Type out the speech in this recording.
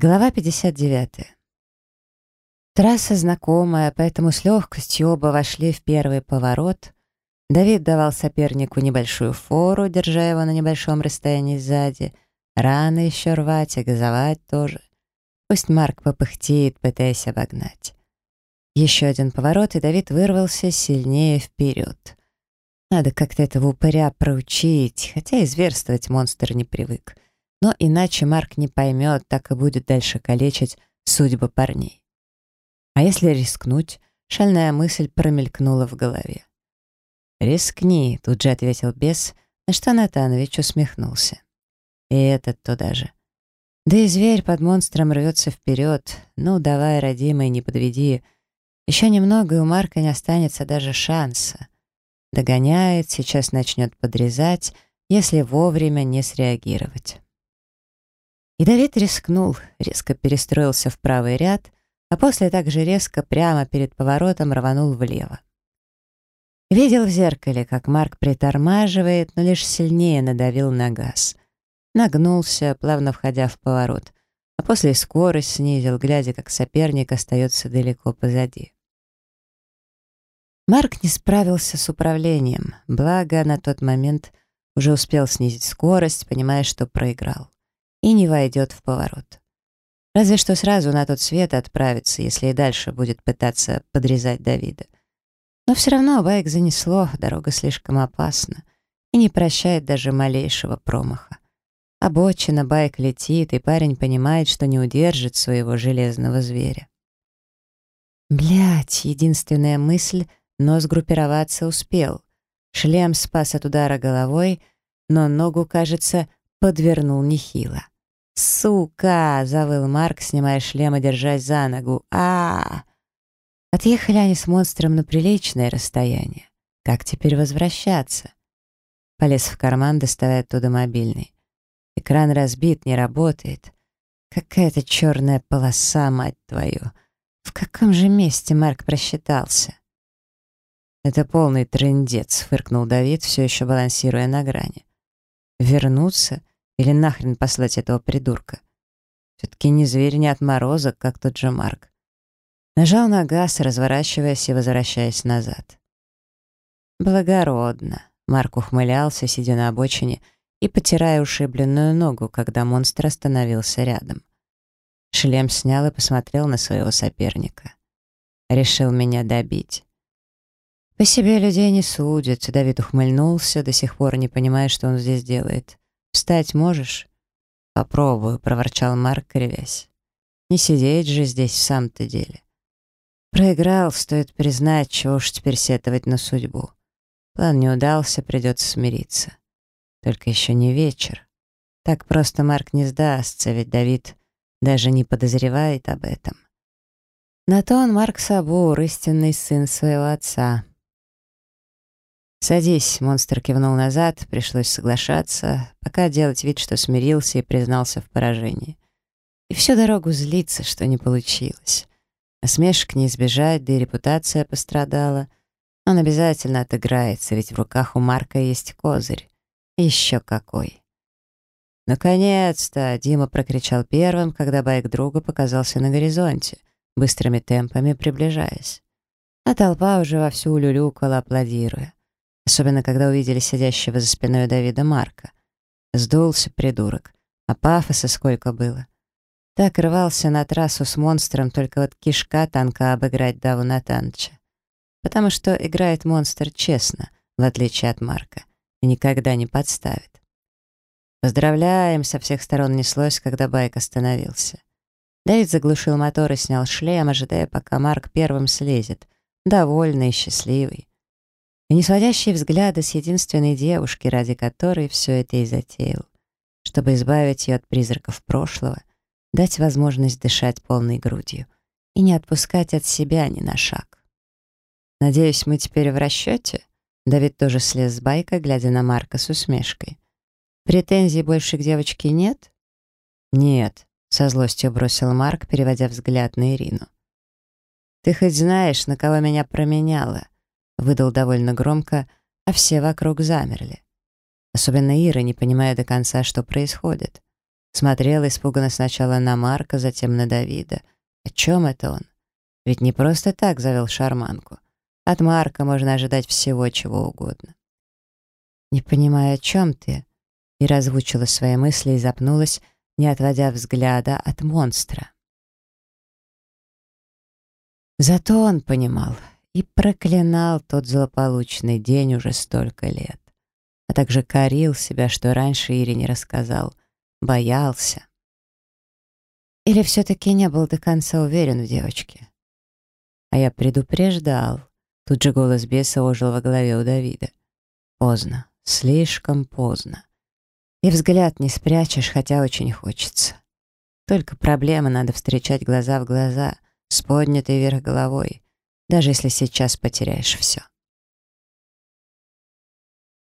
Глава 59. Трасса знакомая, поэтому с легкостью оба вошли в первый поворот. Давид давал сопернику небольшую фору, держа его на небольшом расстоянии сзади. Рано еще рвать и газовать тоже. Пусть Марк попыхтеет, пытаясь обогнать. Еще один поворот, и Давид вырвался сильнее вперед. Надо как-то этого упыря проучить, хотя и зверствовать монстр не привык. Но иначе Марк не поймет, так и будет дальше калечить судьбы парней. А если рискнуть, шальная мысль промелькнула в голове. «Рискни», — тут же ответил бес, на что Натанович усмехнулся. И этот туда же. Да и зверь под монстром рвется вперед. Ну, давай, родимый, не подведи. Еще немного, и у Марка не останется даже шанса. Догоняет, сейчас начнет подрезать, если вовремя не среагировать. И Давид рискнул, резко перестроился в правый ряд, а после также резко прямо перед поворотом рванул влево. Видел в зеркале, как Марк притормаживает, но лишь сильнее надавил на газ. Нагнулся, плавно входя в поворот, а после скорость снизил, глядя, как соперник остается далеко позади. Марк не справился с управлением, благо на тот момент уже успел снизить скорость, понимая, что проиграл и не войдет в поворот. Разве что сразу на тот свет отправится, если и дальше будет пытаться подрезать Давида. Но все равно байк занесло, дорога слишком опасна и не прощает даже малейшего промаха. Обочина, байк летит, и парень понимает, что не удержит своего железного зверя. Блять, единственная мысль, но сгруппироваться успел. Шлем спас от удара головой, но ногу, кажется, подвернул нехило. «Сука!» — завыл Марк, снимая шлем и держась за ногу. а, Отъехали они с монстром на приличное расстояние. Как теперь возвращаться? Полез в карман, доставая оттуда мобильный. Экран разбит, не работает. Какая-то черная полоса, мать твою. В каком же месте Марк просчитался? «Это полный трындец», — фыркнул Давид, все еще балансируя на грани. «Вернуться? Или нахрен послать этого придурка? Все-таки не зверь, не отморозок, как тот же Марк. Нажал на газ, разворачиваясь и возвращаясь назад. «Благородно», — Марк ухмылялся, сидя на обочине и потирая ушибленную ногу, когда монстр остановился рядом. Шлем снял и посмотрел на своего соперника. Решил меня добить. По себе людей не судят. Давид ухмыльнулся, до сих пор не понимая, что он здесь делает. «Встать можешь?» «Попробую», — проворчал Марк, кривясь. «Не сидеть же здесь в самом-то деле». Проиграл, стоит признать, чего уж теперь сетовать на судьбу. План не удался, придется смириться. Только еще не вечер. Так просто Марк не сдастся, ведь Давид даже не подозревает об этом. На то он Марк Сабур, истинный сын своего отца. «Садись», — монстр кивнул назад, пришлось соглашаться, пока делать вид, что смирился и признался в поражении. И всю дорогу злиться, что не получилось. Насмешек не избежать, да и репутация пострадала. Он обязательно отыграется, ведь в руках у Марка есть козырь. еще какой. «Наконец-то!» — Дима прокричал первым, когда байк друга показался на горизонте, быстрыми темпами приближаясь. А толпа уже вовсю улюлюкала, аплодируя особенно когда увидели сидящего за спиной Давида Марка. Сдулся придурок, а пафоса сколько было. Так рвался на трассу с монстром, только вот кишка танка обыграть Даву Натаныча. Потому что играет монстр честно, в отличие от Марка, и никогда не подставит. «Поздравляем!» — со всех сторон неслось, когда байк остановился. Давид заглушил мотор и снял шлем, ожидая, пока Марк первым слезет, довольный и счастливый и не сводящие взгляды с единственной девушки, ради которой все это и затеял, чтобы избавить ее от призраков прошлого, дать возможность дышать полной грудью и не отпускать от себя ни на шаг. «Надеюсь, мы теперь в расчете?» Давид тоже слез с байка, глядя на Марка с усмешкой. «Претензий больше к девочке нет?» «Нет», — со злостью бросил Марк, переводя взгляд на Ирину. «Ты хоть знаешь, на кого меня променяла?» Выдал довольно громко, а все вокруг замерли. Особенно Ира, не понимая до конца, что происходит. Смотрел испуганно сначала на Марка, затем на Давида. О чем это он? Ведь не просто так завел шарманку. От Марка можно ожидать всего, чего угодно. «Не понимаю, о чем ты?» И развучила свои мысли и запнулась, не отводя взгляда от монстра. Зато он понимал и проклинал тот злополучный день уже столько лет, а также корил себя, что раньше Ире не рассказал, боялся. Или все-таки не был до конца уверен в девочке. А я предупреждал. Тут же голос беса ожил во голове у Давида. Поздно, слишком поздно. И взгляд не спрячешь, хотя очень хочется. Только проблема надо встречать глаза в глаза, с поднятой вверх головой, даже если сейчас потеряешь все.